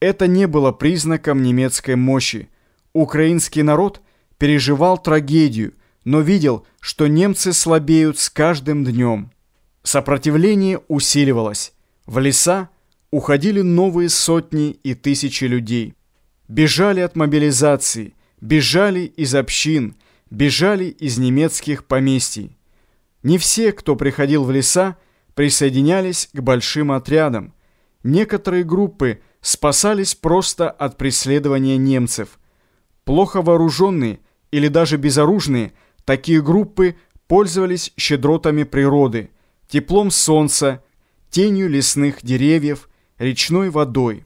это не было признаком немецкой мощи. Украинский народ переживал трагедию, но видел, что немцы слабеют с каждым днем. Сопротивление усиливалось. В леса уходили новые сотни и тысячи людей. Бежали от мобилизации, бежали из общин, бежали из немецких поместий. Не все, кто приходил в леса, присоединялись к большим отрядам. Некоторые группы спасались просто от преследования немцев. Плохо вооруженные или даже безоружные, такие группы пользовались щедротами природы, теплом солнца, тенью лесных деревьев, речной водой.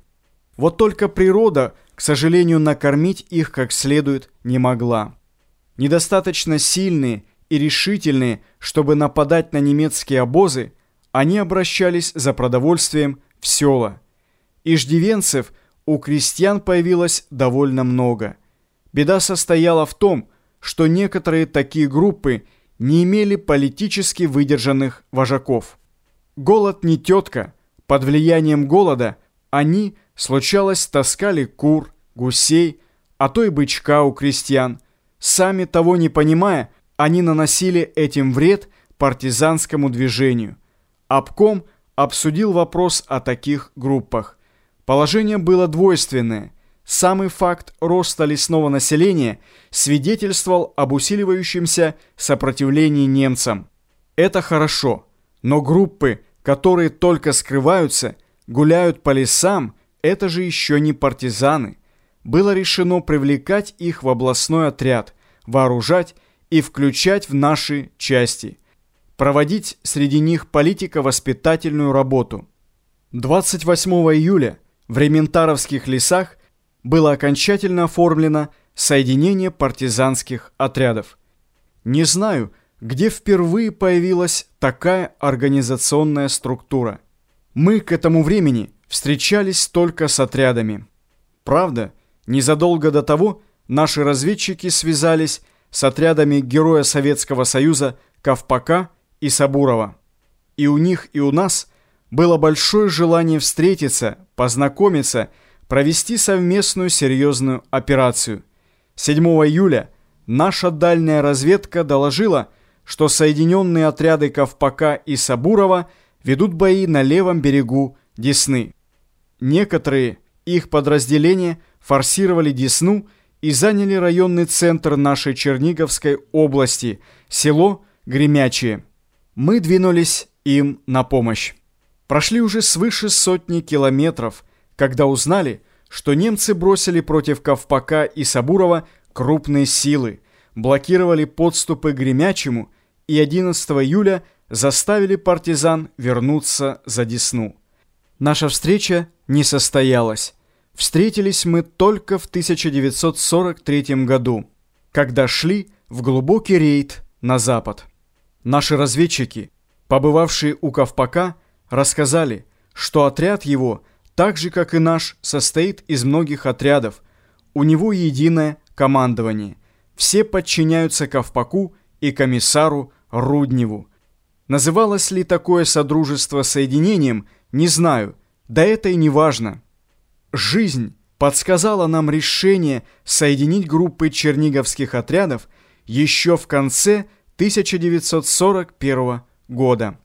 Вот только природа, к сожалению, накормить их как следует не могла. Недостаточно сильные и решительные, чтобы нападать на немецкие обозы, они обращались за продовольствием в села. Иждивенцев у крестьян появилось довольно много. Беда состояла в том, что некоторые такие группы не имели политически выдержанных вожаков. Голод не тетка. Под влиянием голода они, случалось, таскали кур, гусей, а то и бычка у крестьян. Сами того не понимая, они наносили этим вред партизанскому движению. Обком обсудил вопрос о таких группах. Положение было двойственное. Самый факт роста лесного населения свидетельствовал об усиливающемся сопротивлении немцам. Это хорошо, но группы, которые только скрываются, гуляют по лесам, это же еще не партизаны. Было решено привлекать их в областной отряд, вооружать и включать в наши части. Проводить среди них политико-воспитательную работу. 28 июля в Рементаровских лесах было окончательно оформлено соединение партизанских отрядов. Не знаю, где впервые появилась такая организационная структура. Мы к этому времени встречались только с отрядами. Правда, незадолго до того наши разведчики связались с отрядами Героя Советского Союза Ковпака и Сабурова. И у них, и у нас было большое желание встретиться, познакомиться, провести совместную серьезную операцию. 7 июля наша дальняя разведка доложила, что соединенные отряды Ковпака и Сабурова ведут бои на левом берегу Десны. Некоторые их подразделения форсировали Десну и заняли районный центр нашей Черниговской области, село Гремячие. Мы двинулись им на помощь. Прошли уже свыше сотни километров, когда узнали, что немцы бросили против Ковпака и Сабурова крупные силы, блокировали подступы к Гремячему и 11 июля заставили партизан вернуться за Десну. Наша встреча не состоялась. Встретились мы только в 1943 году, когда шли в глубокий рейд на запад. Наши разведчики, побывавшие у Ковпака, рассказали, что отряд его, так же как и наш, состоит из многих отрядов. У него единое командование. Все подчиняются Ковпаку и комиссару Рудневу. Называлось ли такое содружество соединением, не знаю, да это и не важно. Жизнь подсказала нам решение соединить группы черниговских отрядов еще в конце 1941 года.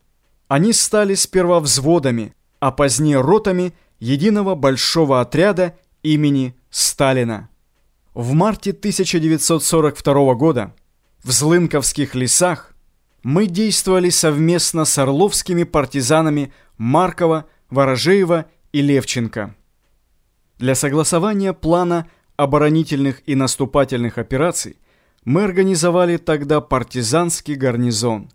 Они стали сперва взводами, а позднее ротами единого большого отряда имени Сталина. В марте 1942 года в Злынковских лесах мы действовали совместно с орловскими партизанами Маркова, Ворожеева и Левченко. Для согласования плана оборонительных и наступательных операций мы организовали тогда партизанский гарнизон.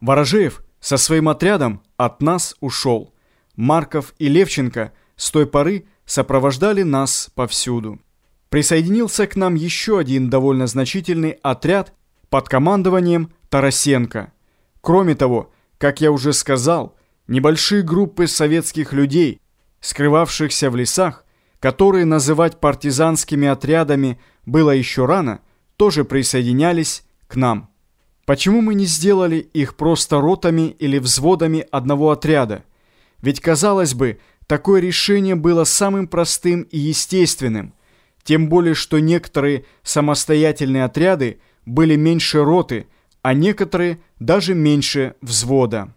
Ворожеев со своим отрядом от нас ушел. Марков и Левченко с той поры сопровождали нас повсюду. Присоединился к нам еще один довольно значительный отряд под командованием Тарасенко. Кроме того, как я уже сказал, небольшие группы советских людей, скрывавшихся в лесах, которые называть партизанскими отрядами было еще рано, тоже присоединялись к нам. Почему мы не сделали их просто ротами или взводами одного отряда? Ведь, казалось бы, Такое решение было самым простым и естественным, тем более что некоторые самостоятельные отряды были меньше роты, а некоторые даже меньше взвода.